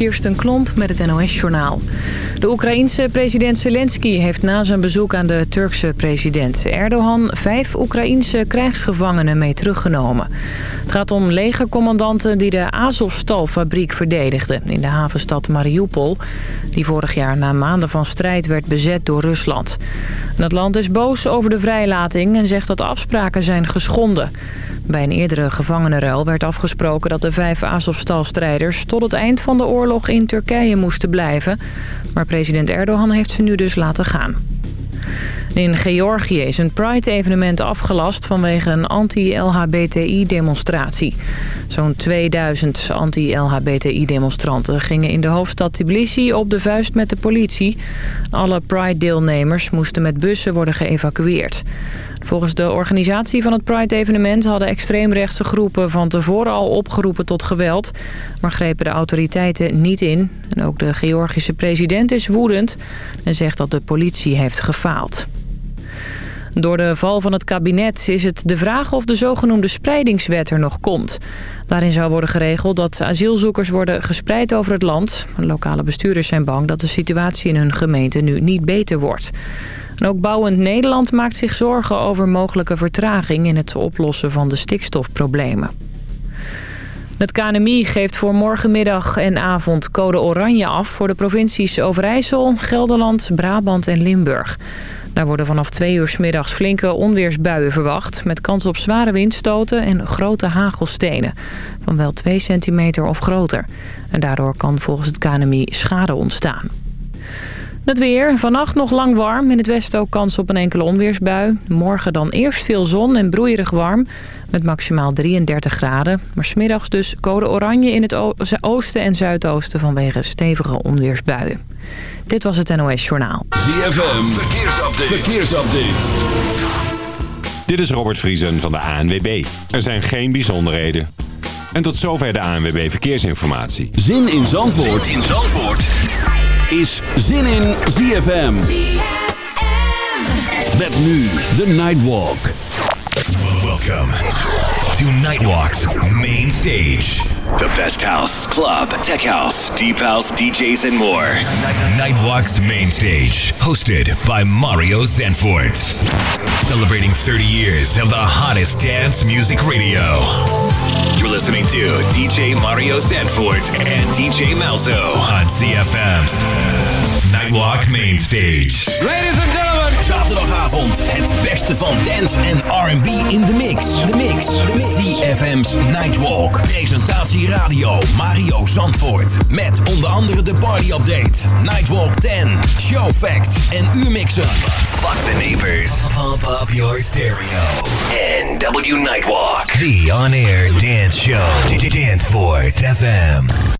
Kirsten Klomp met het NOS-journaal. De Oekraïense president Zelensky heeft na zijn bezoek aan de Turkse president Erdogan... vijf Oekraïense krijgsgevangenen mee teruggenomen. Het gaat om legercommandanten die de Azovstal-fabriek verdedigden... in de havenstad Mariupol, die vorig jaar na maanden van strijd werd bezet door Rusland. Het land is boos over de vrijlating en zegt dat afspraken zijn geschonden... Bij een eerdere gevangenenruil werd afgesproken dat de vijf Azovstal-strijders... tot het eind van de oorlog in Turkije moesten blijven. Maar president Erdogan heeft ze nu dus laten gaan. In Georgië is een Pride-evenement afgelast vanwege een anti-LHBTI-demonstratie. Zo'n 2000 anti-LHBTI-demonstranten gingen in de hoofdstad Tbilisi op de vuist met de politie. Alle Pride-deelnemers moesten met bussen worden geëvacueerd. Volgens de organisatie van het Pride-evenement hadden extreemrechtse groepen van tevoren al opgeroepen tot geweld, maar grepen de autoriteiten niet in. En ook de Georgische president is woedend en zegt dat de politie heeft gefaald. Door de val van het kabinet is het de vraag of de zogenoemde spreidingswet er nog komt. Daarin zou worden geregeld dat asielzoekers worden gespreid over het land. Lokale bestuurders zijn bang dat de situatie in hun gemeente nu niet beter wordt. En ook Bouwend Nederland maakt zich zorgen over mogelijke vertraging in het oplossen van de stikstofproblemen. Het KNMI geeft voor morgenmiddag en avond code oranje af voor de provincies Overijssel, Gelderland, Brabant en Limburg. Daar worden vanaf twee uur middags flinke onweersbuien verwacht... met kans op zware windstoten en grote hagelstenen. Van wel 2 centimeter of groter. En daardoor kan volgens het KNMI schade ontstaan. Het weer. Vannacht nog lang warm. In het westen ook kans op een enkele onweersbui. Morgen dan eerst veel zon en broeierig warm. Met maximaal 33 graden. Maar smiddags dus code oranje in het oosten en zuidoosten vanwege stevige onweersbuien. Dit was het NOS Journaal. ZFM. Verkeersupdate. Verkeersupdate. Dit is Robert Vriesen van de ANWB. Er zijn geen bijzonderheden. En tot zover de ANWB Verkeersinformatie. Zin in Zandvoort. Zin in Zandvoort is zin in ZFM. Met nu de Nightwalk. Welcome to Nightwalk's main stage. The best house, club, tech house, deep house, DJs, and more. Nightwalk's main stage, hosted by Mario Zanfort. Celebrating 30 years of the hottest dance music radio. You're listening to DJ Mario Sanford and DJ Malzo on CFM's Nightwalk Main Stage. Ladies and gentlemen. Zaterdagavond het beste van dance en R&B in de mix. De mix. De mix. Nightwalk. Presentatie radio Mario Zandvoort. Met onder andere de party update. Nightwalk 10. Show facts en uurmixen. Fuck the neighbors. Pump up your stereo. NW Nightwalk. The on-air dance show. Danceport FM.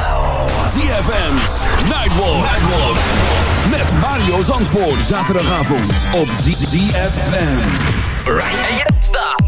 Nightwalk. Nightwalk. Met Mario Zandvoort. Zaterdagavond op ZFM. Right. You don't stop.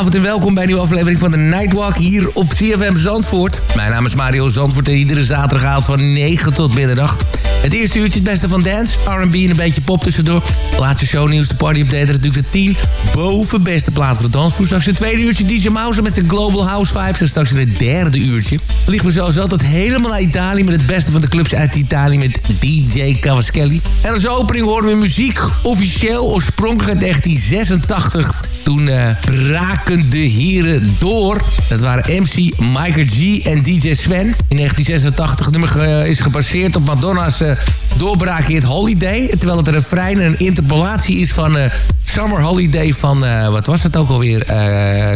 Hele goede avond en welkom bij een nieuwe aflevering van de Nightwalk hier op CFM Zandvoort. Mijn naam is Mario Zandvoort en iedere zaterdagavond van 9 tot middernacht. Het eerste uurtje het beste van dance, R&B en een beetje pop tussendoor. Laatste shownieuws, de party update, natuurlijk de 10 boven beste plaat voor de dansvoer. Straks het tweede uurtje DJ Mouse met zijn Global House Vibes. En straks in het derde uurtje vliegen we zoals altijd helemaal naar Italië... met het beste van de clubs uit Italië met DJ Cavaschelli. En als opening horen we muziek officieel oorspronkelijk uit 1986... Toen eh, braken de heren door. Dat waren MC Mike G en DJ Sven. In 1986 het nummer eh, is gebaseerd op Madonna's uh, doorbraakhit Holiday. Terwijl het een refrein en een interpolatie is van Summer Holiday van, wat was het ook alweer?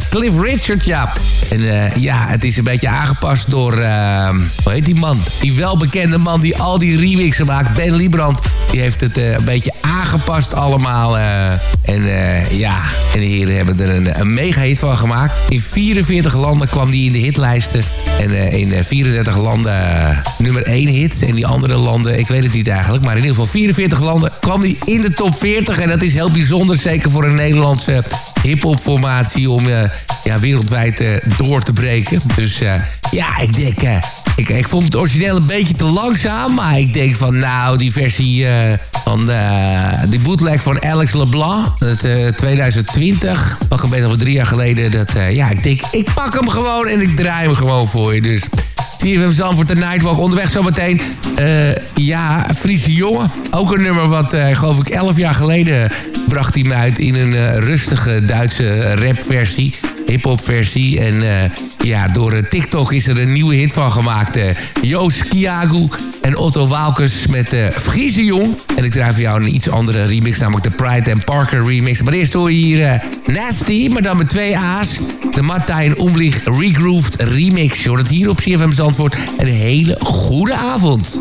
Cliff Richard, ja. En ja, het is een beetje aangepast door, hoe heet die man? Die welbekende man die al die remixen maakt, Ben Liebrand. Die heeft het een beetje aangepast allemaal. en ja, en de heren hebben er een, een mega-hit van gemaakt. In 44 landen kwam die in de hitlijsten. En in 34 landen nummer 1 hit. En die andere landen, ik weet het niet eigenlijk. Maar in ieder geval 44 landen kwam die in de top 40. En dat is heel bijzonder, zeker voor een Nederlandse hip-hop formatie. Om uh, ja, wereldwijd door te breken. Dus ja, ik denk... Ik, ik vond het origineel een beetje te langzaam. Maar ik denk van nou, die versie van die bootleg van Alex LeBlanc. Dat, uh, 2020. Pak een beetje van drie jaar geleden. Dat, ja, ik denk ik pak hem gewoon en ik draai hem gewoon voor je. Dus CFM Zandvoort de Nightwalk. Onderweg zometeen. Uh, ja, Friese Jongen. Ook een nummer wat, uh, geloof ik, 11 jaar geleden bracht hij me uit in een uh, rustige Duitse rapversie. Hip-hop versie. En ja, door TikTok is er een nieuwe hit van gemaakt. Joost Kiagu en Otto Walkes met uh, Friese Jong. En ik draai voor jou een iets andere remix, namelijk de Pride and Parker remix. Maar eerst hoor je hier Nasty, maar dan met twee A's. De Martijn Omlich Regrooved remix. Je hoort het hier op CFM Zandvoort. Een hele goede avond.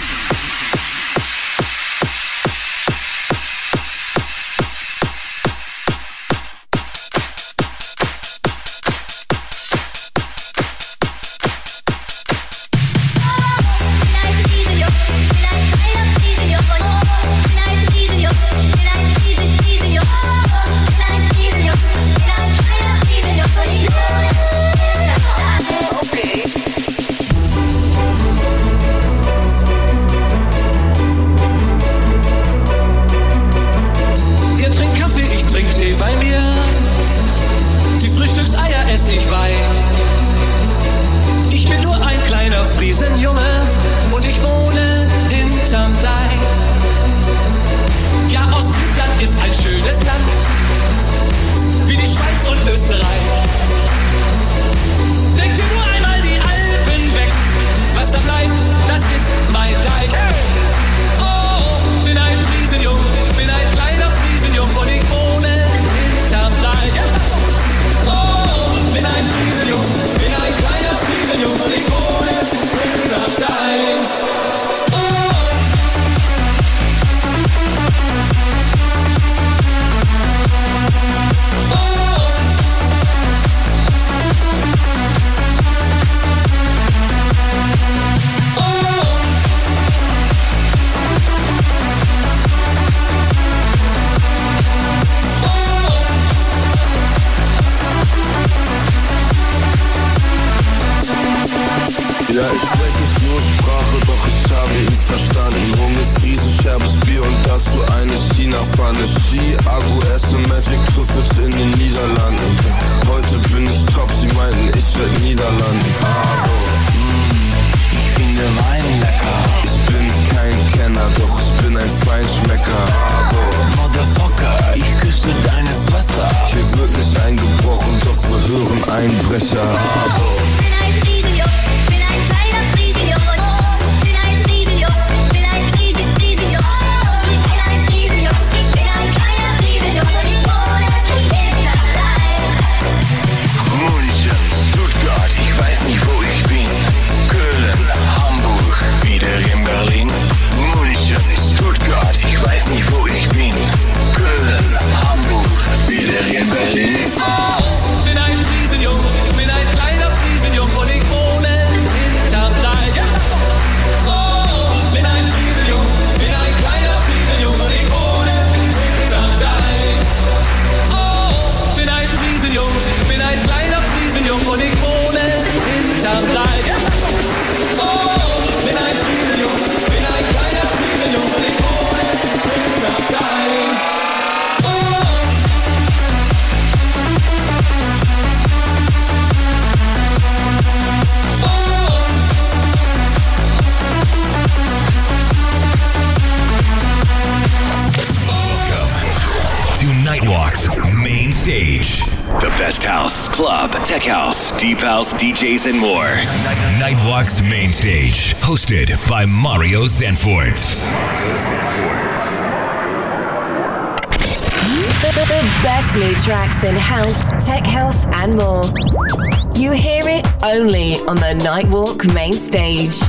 Deep house, DJs, and more. Nightwalk's main stage, hosted by Mario Zanfort. The best new tracks in house, tech house, and more. You hear it only on the Nightwalk main stage.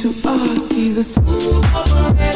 to us. He's a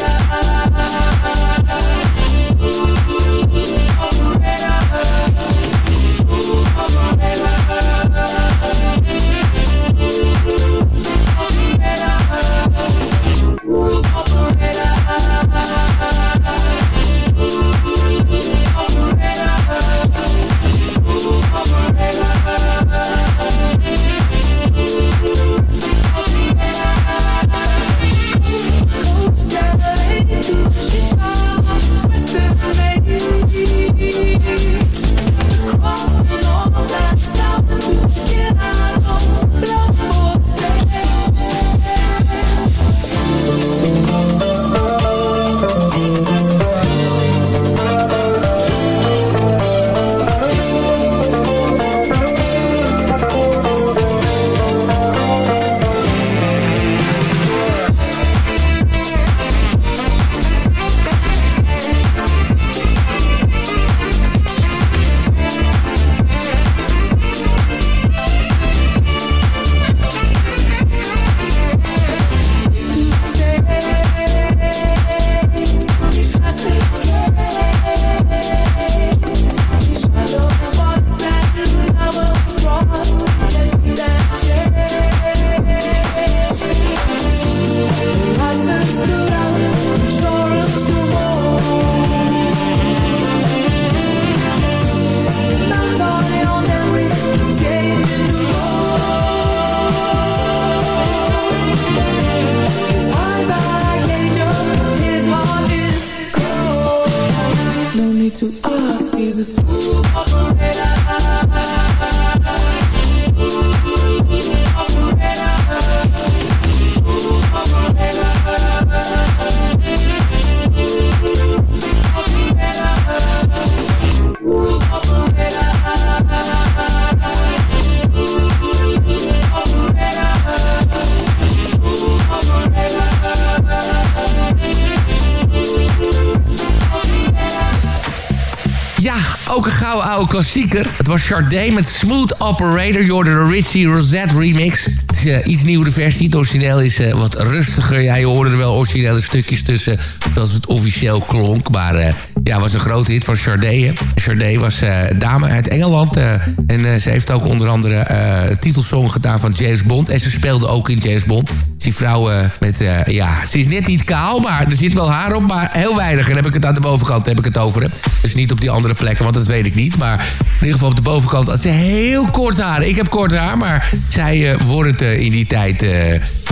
need to ask. He's a smooth gouden oude klassieker. Het was Sade met Smooth Operator. Je de Richie Rosette remix. Het is uh, iets nieuwere versie. Het origineel is uh, wat rustiger. Ja, je hoorde er wel originele stukjes tussen. Dat het officieel klonk. Maar uh, ja, was een grote hit van Sade. Sade was dame uit Engeland. en ze heeft ook onder andere titelsong gedaan van James Bond. En ze speelde ook in James Bond. Die vrouw met, ja, ze is net niet kaal, maar er zit wel haar op, maar heel weinig. En heb ik het aan de bovenkant heb ik het over. Dus niet op die andere plekken, want dat weet ik niet. Maar in ieder geval op de bovenkant had ze heel kort haar. Ik heb kort haar, maar zij uh, wordt het uh, in die tijd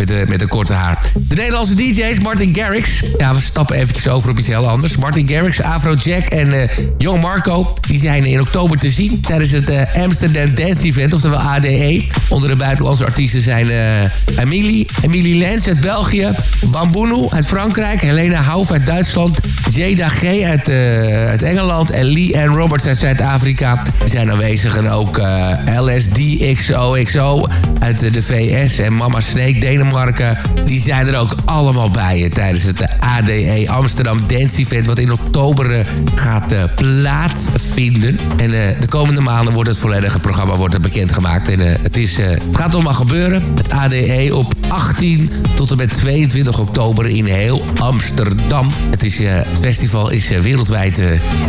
met, uh, met een korte haar. De Nederlandse DJ's, Martin Garrix. Ja, we stappen eventjes over op iets heel anders. Martin Garrix, Afro Jack en Young Marco... die zijn in oktober te zien tijdens het Amsterdam Dance Event, oftewel ADE. Onder de buitenlandse artiesten zijn Emily, Emily Lens uit België... Bamboeno uit Frankrijk, Helena Hauf uit Duitsland... Jada G uit, uit Engeland en Lee en Roberts uit Zuid-Afrika zijn aanwezig. En ook uh, LSDXOXO uit de VS en Mama Snake Denemarken. Die zijn er ook allemaal bij uh, tijdens het ADE Amsterdam Dance Event... wat in oktober uh, gaat plaatsvinden. En de komende maanden wordt het volledige programma wordt er bekendgemaakt. En het, is, het gaat allemaal gebeuren. Het ADE op 18 tot en met 22 oktober in heel Amsterdam. Het, is, festival is wereldwijd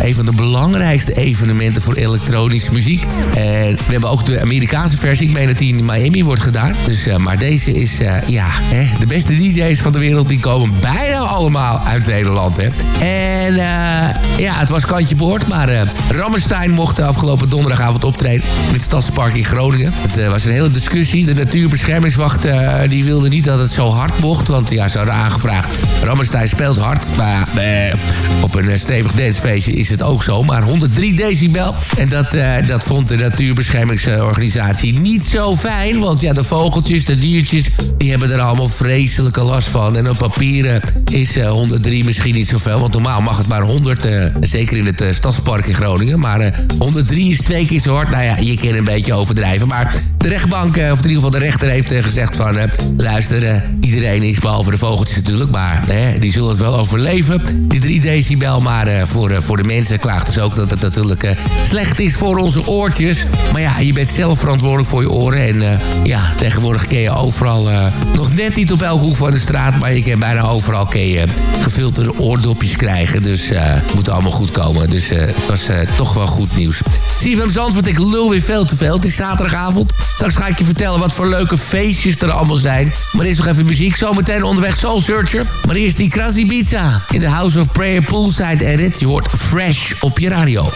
een van de belangrijkste evenementen voor elektronische muziek. En we hebben ook de Amerikaanse versie. Ik meen dat die in Miami wordt gedaan. Dus, uh, maar deze is, ja, hè, de beste DJ's van de wereld... die komen bijna allemaal uit Nederland. Hè. En ja, het was kantje boord. Maar Rammenstein mocht de afgelopen donderdagavond optreden... in het Stadspark in Groningen. Het was een hele discussie. De natuurbeschermingswacht die wilde niet dat het zo hard mocht. Want ja, ze hadden aangevraagd... Rammenstein speelt hard, maar op een stevig dancefeestje is het ook zo. Maar 103 decibel. En dat, uh, dat vond de natuurbeschermingsorganisatie niet zo fijn. Want ja, de vogeltjes, de diertjes, die hebben er allemaal vreselijke last van. En op papieren is uh, 103 misschien niet zoveel. Want normaal mag het maar 100, uh, zeker in het stadspark in Groningen. Maar 103 is twee keer zo hard. Nou ja, je kan een beetje overdrijven. Maar de rechtbank, of in ieder geval de rechter, heeft gezegd van... luister, iedereen is behalve de vogeltjes natuurlijk. Maar die zullen het wel overleven. Die 3 decibel, maar voor, voor de mensen klaagt dus ook dat het natuurlijk slecht is voor onze oortjes. Maar ja, je bent zelf verantwoordelijk voor je oren. En ja, tegenwoordig kun je overal, nog net niet op elke hoek van de straat... maar je kan bijna overal kun je gefilterde oordopjes krijgen. Dus het moet allemaal goed komen. Dus het was toch wel goed nieuws. CFM Zandvoort, ik lul weer veel te veel. Het is zaterdagavond. Straks ga ik je vertellen wat voor leuke feestjes er allemaal zijn. Maar eerst nog even muziek. Zometeen onderweg Soul Searcher. Maar eerst die Krasny Pizza in de House of Prayer Poolside Edit. Je hoort Fresh op je radio.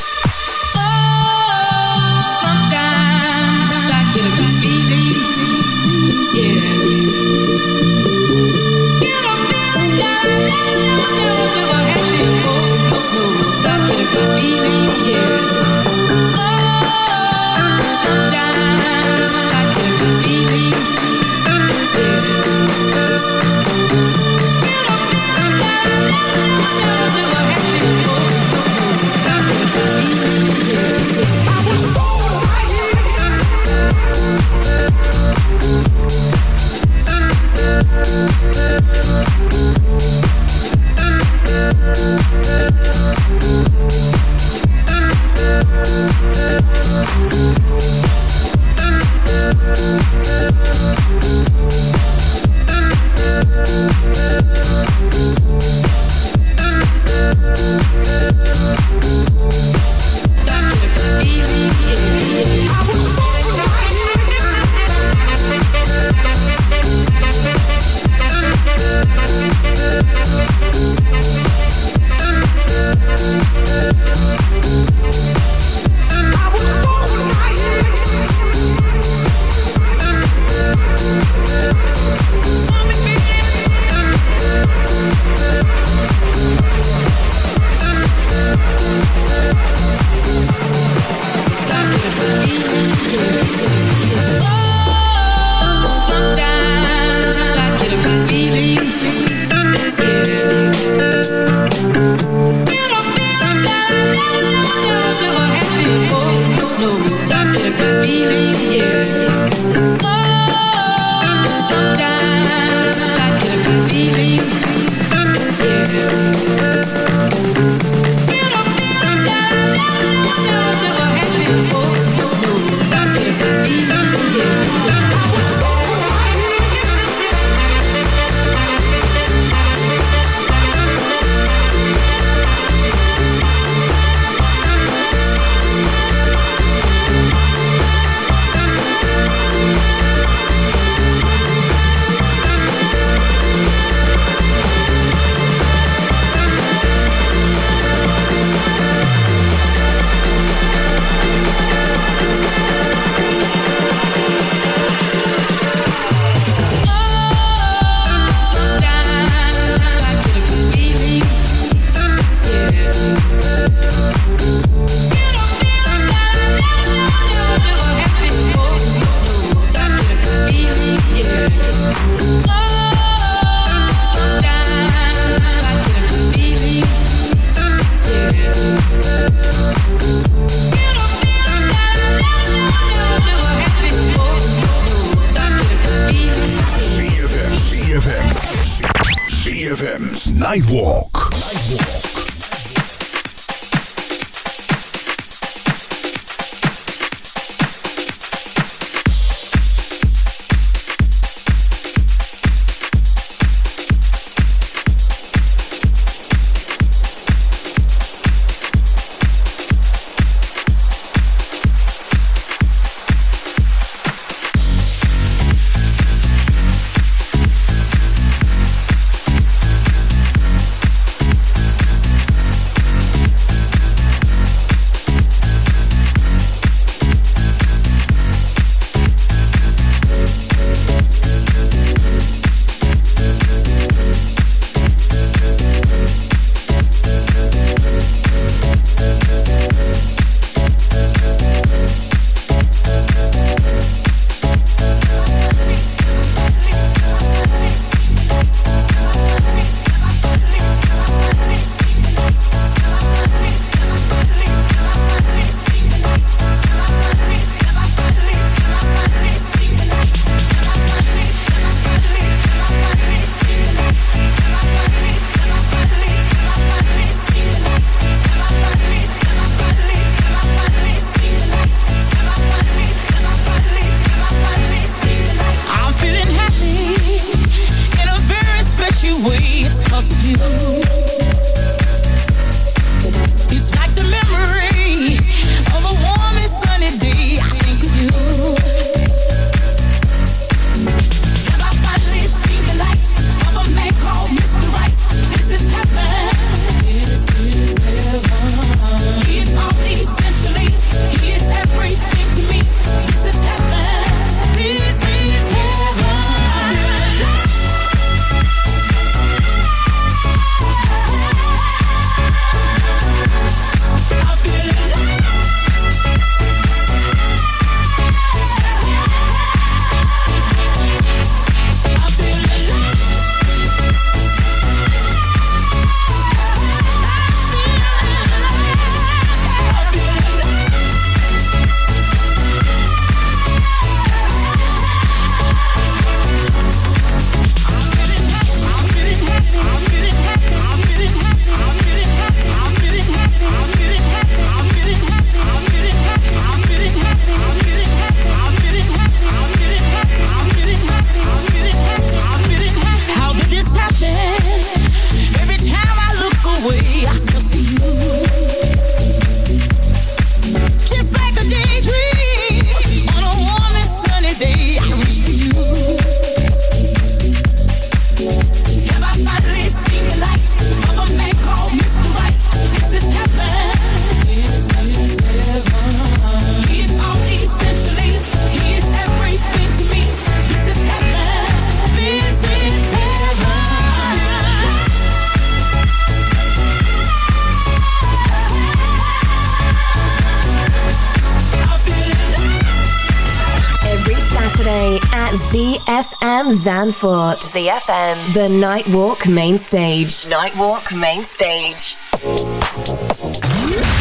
Zanfort. ZFM. The Nightwalk Main Stage. Nightwalk Main Stage.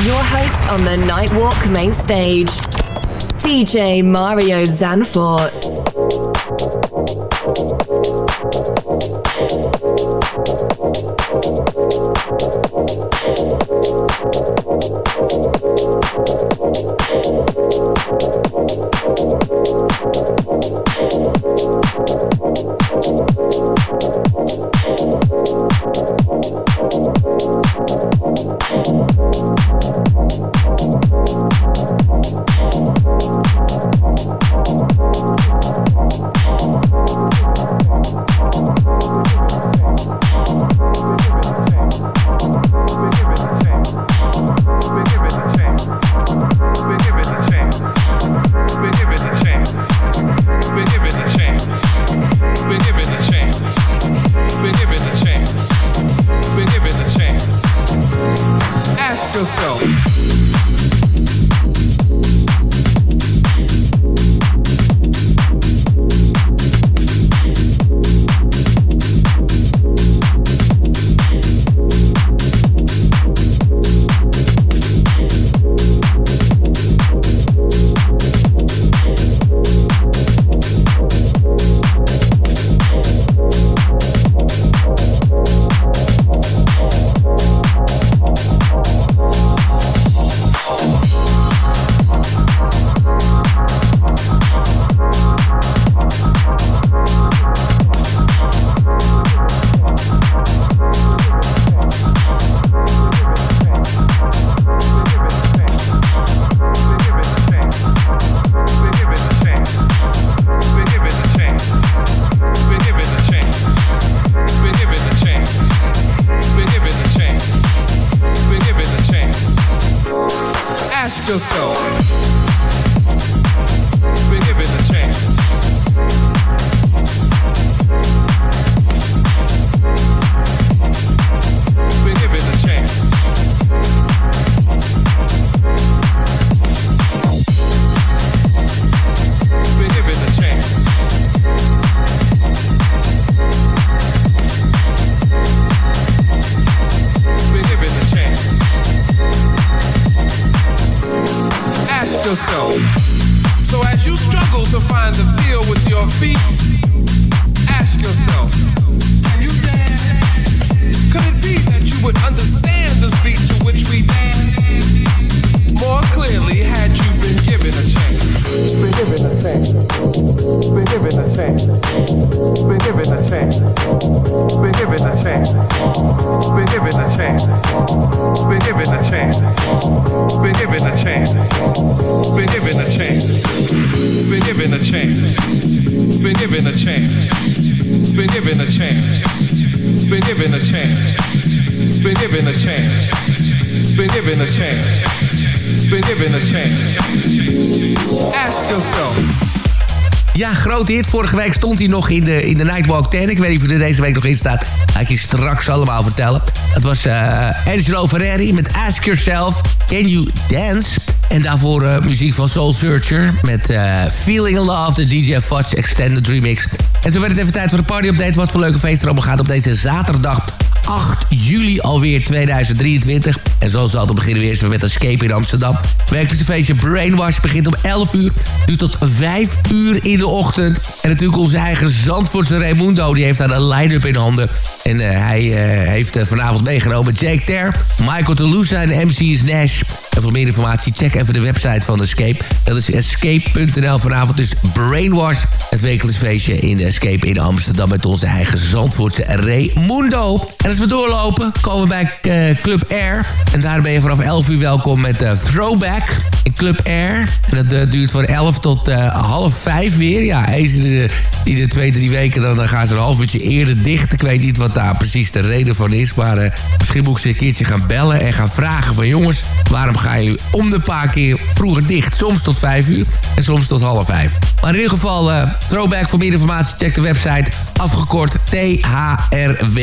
Your host on the Nightwalk Main Stage, DJ Mario Zanfort. Ask yourself. Ja, grote hit. Vorige week stond hij nog in de, in de Nightwalk 10. Ik weet niet of hij er deze week nog in staat. Ga ik je straks allemaal vertellen. Het was eh Angelo Ferreri met Ask Yourself, Can You Dance? En daarvoor eh, muziek van Soul Searcher met eh, Feeling Love, de DJ Fudge Extended Remix. En zo werd het even tijd voor de party update. Wat voor leuke feest er allemaal gaat op deze zaterdag 8 juli alweer 2023. En zoals altijd beginnen we eerst met Escape in Amsterdam. Feestje Brainwash begint om 11 uur. Nu tot 5 uur in de ochtend. En natuurlijk onze eigen Zandvoortse Raimundo. Die heeft daar een line-up in handen. En eh, hij eh, heeft eh, vanavond meegenomen Jake Ter, Michael Toulousa en MC Nash. Voor meer informatie check even de website van Escape. Dat is escape.nl. Vanavond dus Brainwash. Het wekelijks feestje in de Escape in Amsterdam... met onze eigen Zandvoortse Raimundo. En als we doorlopen, komen we bij eh, Club Air. En daar ben je vanaf 11 uur welkom met eh, Throwback in Club Air. En dat eh, duurt van 11 tot half 5 weer. Ja, de, iedere twee, drie weken dan, dan gaan ze een half uurtje eerder dicht. Ik weet niet wat daar precies de reden van is. Maar misschien moet ik ze een keertje gaan bellen en gaan vragen van... jongens, waarom om de paar keer vroeger dicht? Soms tot 5 uur en soms tot half 5. Maar in ieder geval, eh, throwback voor meer informatie, check de website afgekort thrwbck.nl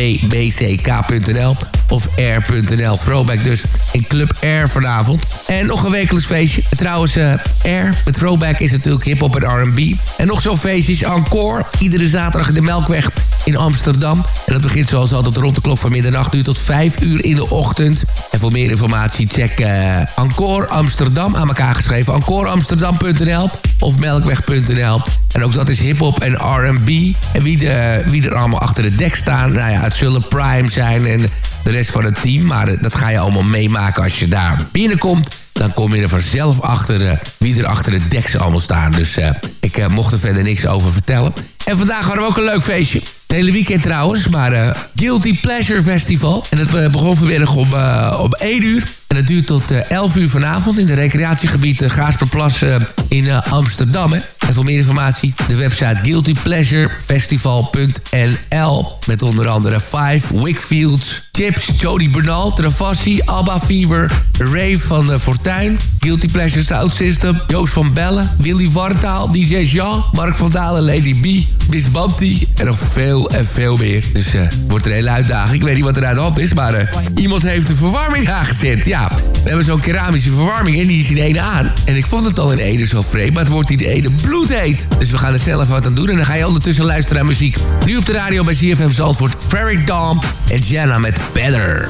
of air.nl. Throwback dus in Club Air vanavond. En nog een wekelijks feestje. Trouwens, eh, Air, met Throwback is natuurlijk hip-hop en R&B. En nog zo'n feestje is Encore. Iedere zaterdag in de Melkweg in Amsterdam. En dat begint zoals altijd rond de klok van middernacht uur tot 5 uur in de ochtend. En voor meer informatie check eh Encore Amsterdam aan elkaar geschreven. EncoreAmsterdam.nl of melkweg.nl. En ook dat is hip-hop en RB. En wie, de, wie er allemaal achter de dek staan, nou ja, het zullen Prime zijn en de rest van het team. Maar eh, dat ga je allemaal meemaken als je daar binnenkomt. Dan kom je er vanzelf achter eh, wie er achter de deks allemaal staan. Dus eh, ik mocht er verder niks over vertellen. En vandaag hadden we ook een leuk feestje. Het hele weekend trouwens, maar eh, Guilty Pleasure Festival. En dat eh, begon vanmiddag om, eh, om 1 uur. En dat duurt tot eh, 11 uur vanavond in de recreatiegebied Gaasperplas in Amsterdam. Hè. En voor meer informatie de website guiltypleasurefestival.nl Met onder andere Five, Wickfields, Chips, Jody Bernal, Travassi, Abba Fever, Rave van Fortuin, Guilty Pleasure Sound System, Joost van Bellen, Willy Wartaal, DJ Jean, Mark van Dalen, Lady B, Miss Banti en nog veel en veel meer. Dus eh wordt een hele uitdaging. Ik weet niet wat er aan de hand is, maar eh, iemand heeft de verwarming aangezet. Ja, we hebben zo'n keramische verwarming en die is in ene aan. En ik vond het al in ene zo vreemd, maar het wordt in de ene bloedheet. Dus we gaan er zelf wat aan doen en dan ga je ondertussen luisteren naar muziek. Nu op de radio bij CFM Zandvoort, Ferric Dam en Jenna met Better.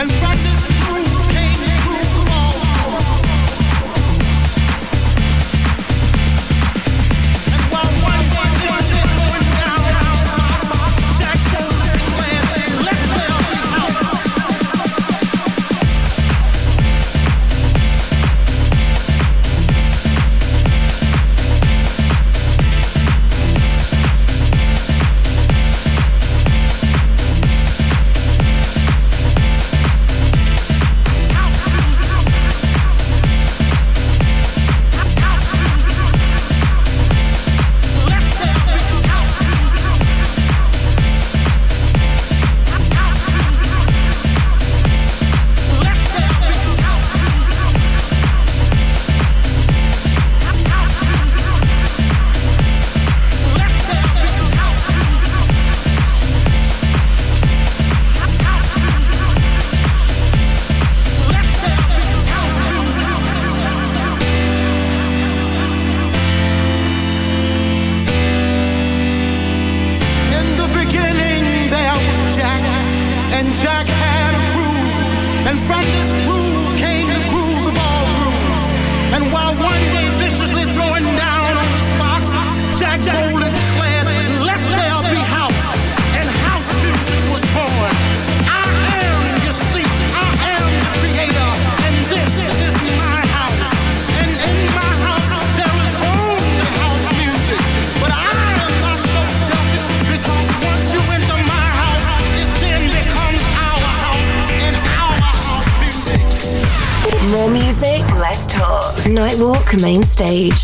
and practice Stage.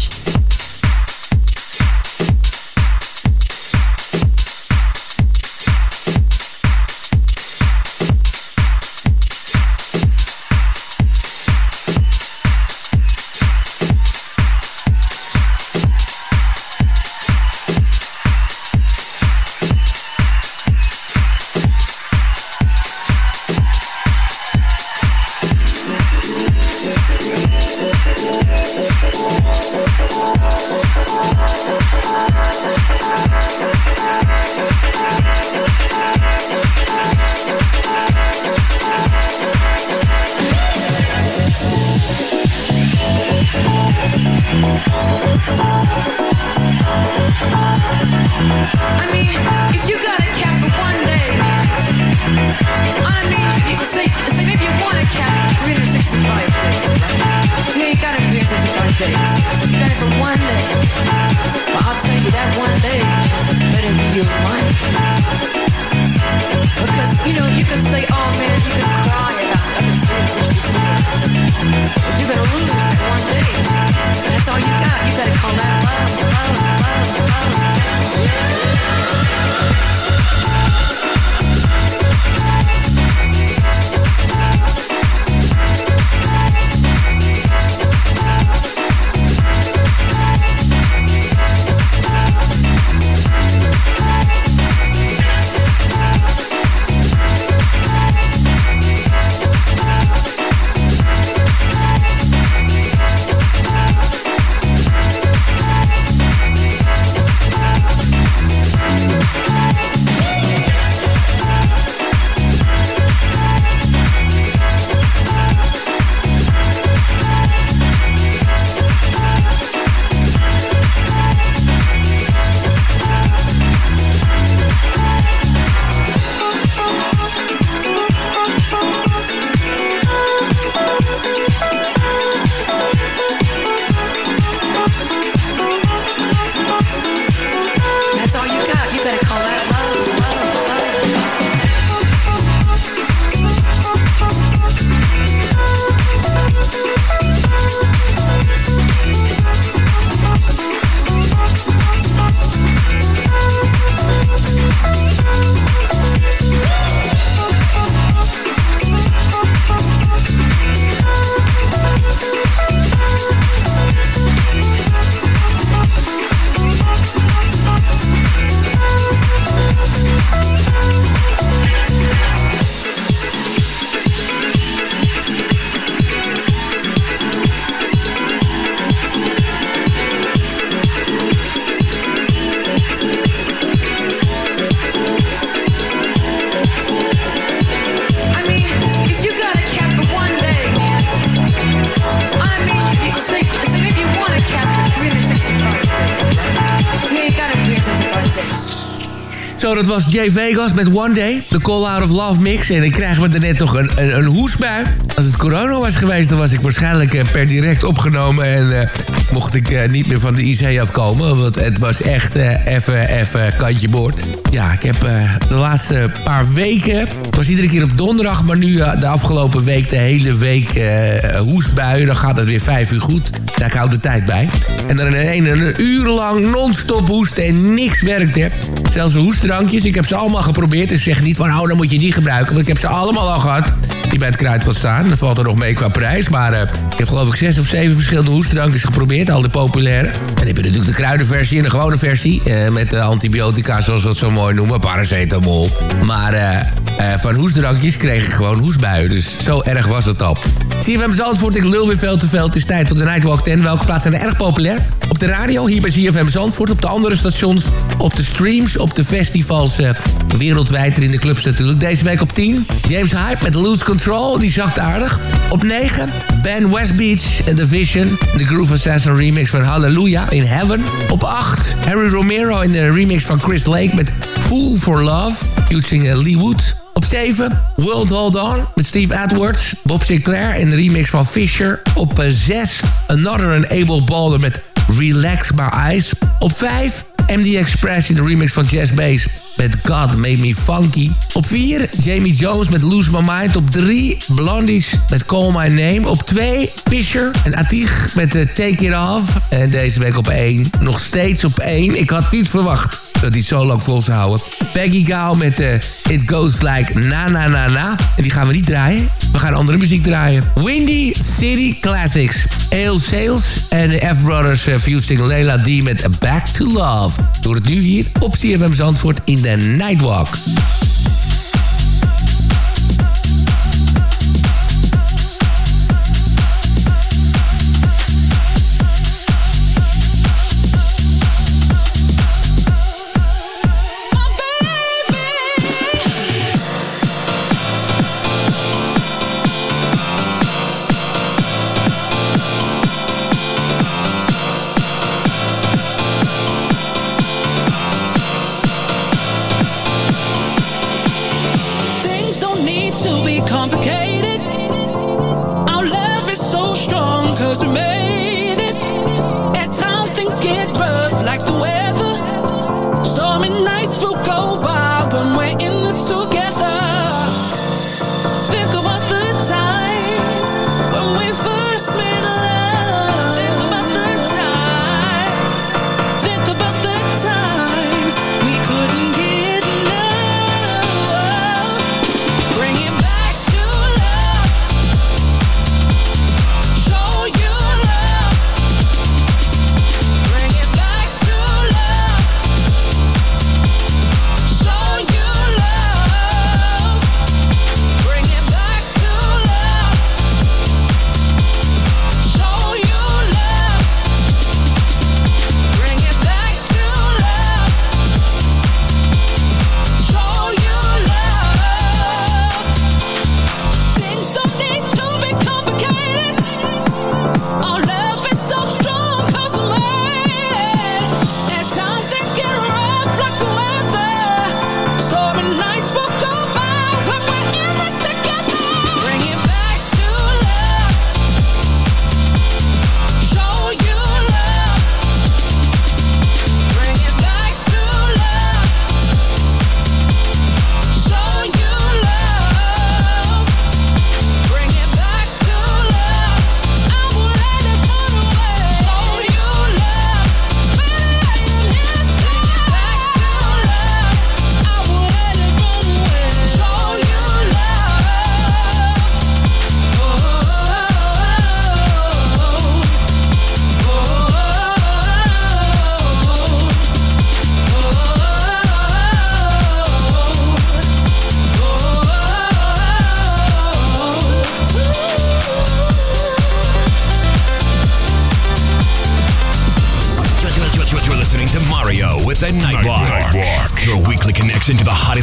Dat was Jay Vegas met One Day, de Call Out of Love mix. En ik krijg me er net toch een, een, een. Als het corona was geweest, dan was ik waarschijnlijk eh, per direct opgenomen. En eh, mocht ik eh, niet meer van de IC afkomen. Want het was echt even even kantje boord. Ja, ik heb de laatste paar weken... Was iedere keer op donderdag, maar nu de afgelopen week... de hele week hoestbuien. Dan gaat het weer vijf uur goed. Daar houdt de tijd bij. En dan een, een, uur lang non-stop hoesten en niks werkte. Zelfs hoestdrankjes, ik heb ze allemaal geprobeerd. Dus zeg niet van, oh, dan moet je die gebruiken. Want ik heb ze allemaal al gehad. Die bij het kruidvat staan. Dat valt er nog mee qua prijs. Maar eh, ik heb geloof ik zes of zeven verschillende hoestdrankjes geprobeerd. Al de populaire. En dan heb je natuurlijk de kruidenversie en de gewone versie. eh, met de antibiotica, zoals we dat zo mooi noemen. Paracetamol. Maar eh, van hoestdrankjes kreeg ik gewoon hoestbuien. Dus zo erg was het al. CFM Zandvoort, ik lul weer veel te veel. Het is tijd voor de Nightwalk 10. Welke plaatsen zijn er erg populair? Op de radio, hier bij CFM Zandvoort. Op de andere stations, op de streams, op de festivals. eh, wereldwijd en in de clubs natuurlijk. Deze week op 10. James Hype met Lose Control, die zakt aardig. Op 9. Ben Westbeach en The Vision. De Groove Assassin remix van Hallelujah in Heaven. Op 8. Harry Romero in de remix van Chris Lake met Fool for Love. Using eh, Lee Wood. Op 7, World Hold On met Steve Edwards. Bob Sinclair in de remix van Fisher. Op 6, Another Unable Balder met Relax My Eyes. Op 5, MD Express in de remix van Jazz Bass met God Made Me Funky. Op 4 Jamie Jones met Lose My Mind. Op 3 Blondies met Call My Name. Op 2 Fisher en Atig met eh, Take It Off. En deze week op 1. Nog steeds op 1. Ik had niet verwacht dat hij zo lang vol zou houden. Peggy Gao met eh, It Goes Like Na Na Na Na. En die gaan we niet draaien. We gaan andere muziek draaien. Windy City Classics. Ale Sales en de F-Brothers uh, fusing Leila D met Back to Love. Door het nu hier op CFM Zandvoort in de Nightwalk.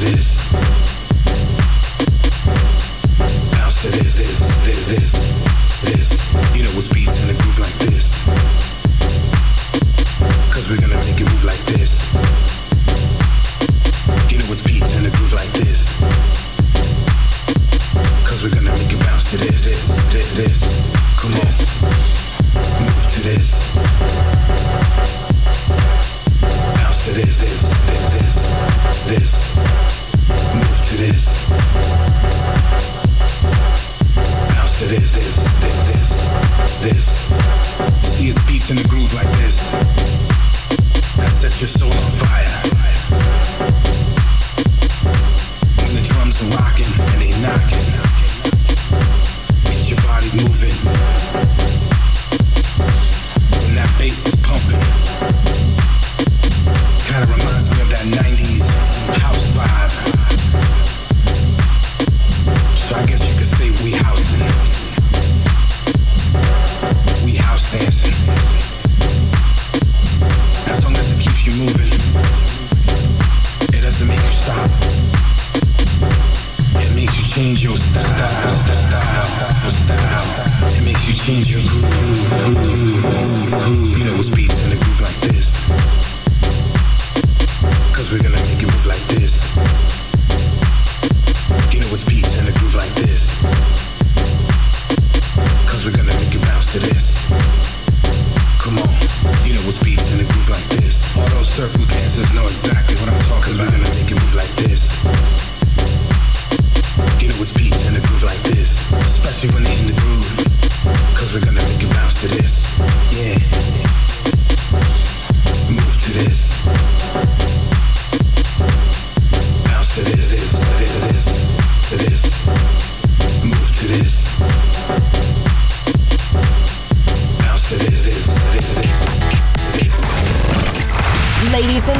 This.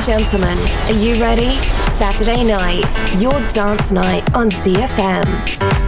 gentlemen, are you ready? Saturday night, your dance night on CFM.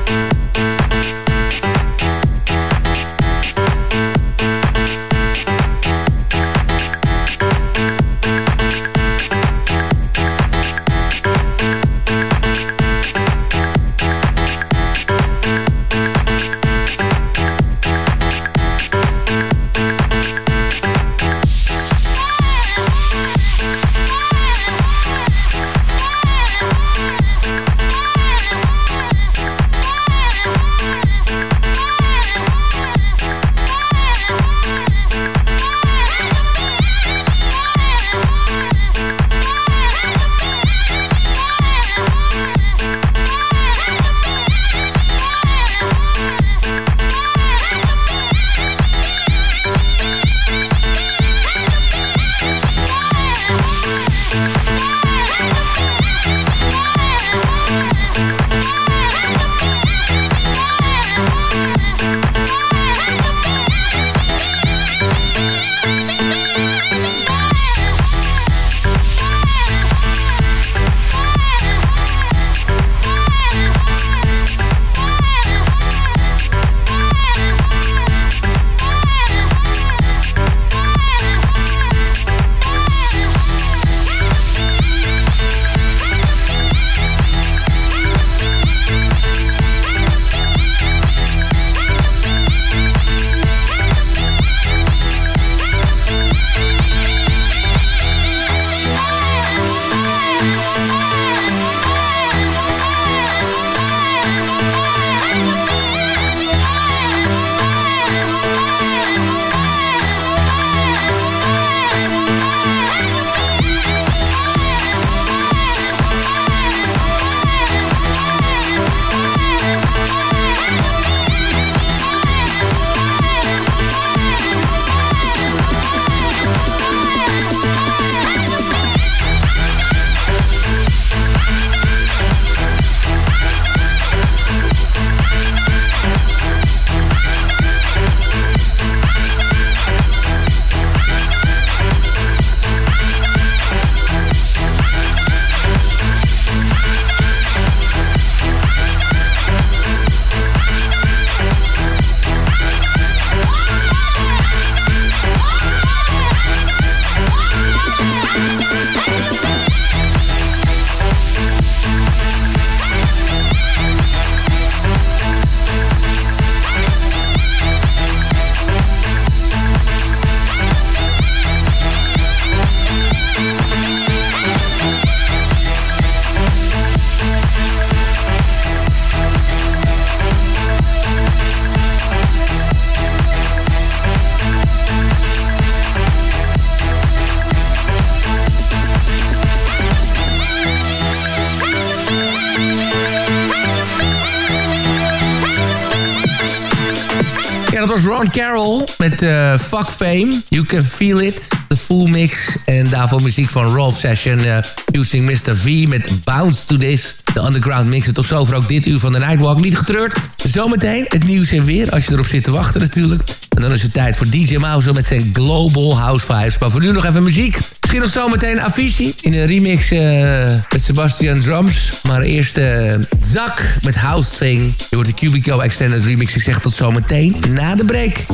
Ron Carroll met eh, Fuck Fame. You Can Feel It. De full mix. En daarvoor muziek van Rolf Session. eh, using Mr. V met Bounce to This. De underground mix. En tot zover ook dit uur van de Nightwalk. Niet getreurd. Zometeen het nieuws en weer. Als je erop zit te wachten natuurlijk. En dan is het tijd voor DJ Mouse met zijn Global House Vibes. Maar voor nu nog even muziek. Misschien nog zometeen Avicii in een remix eh, met Sebastian Drums. Maar eerst eh, Zak met House Thing. Je hoort de Cubico Extended Remix. Ik zeg tot zometeen na de break.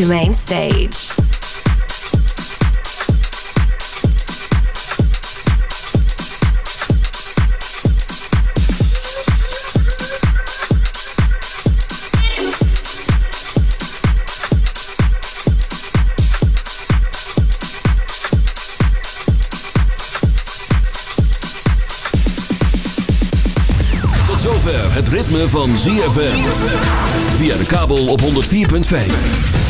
Nightwalk Main Stage. Het ritme van ZFM. Via de kabel op 104.5.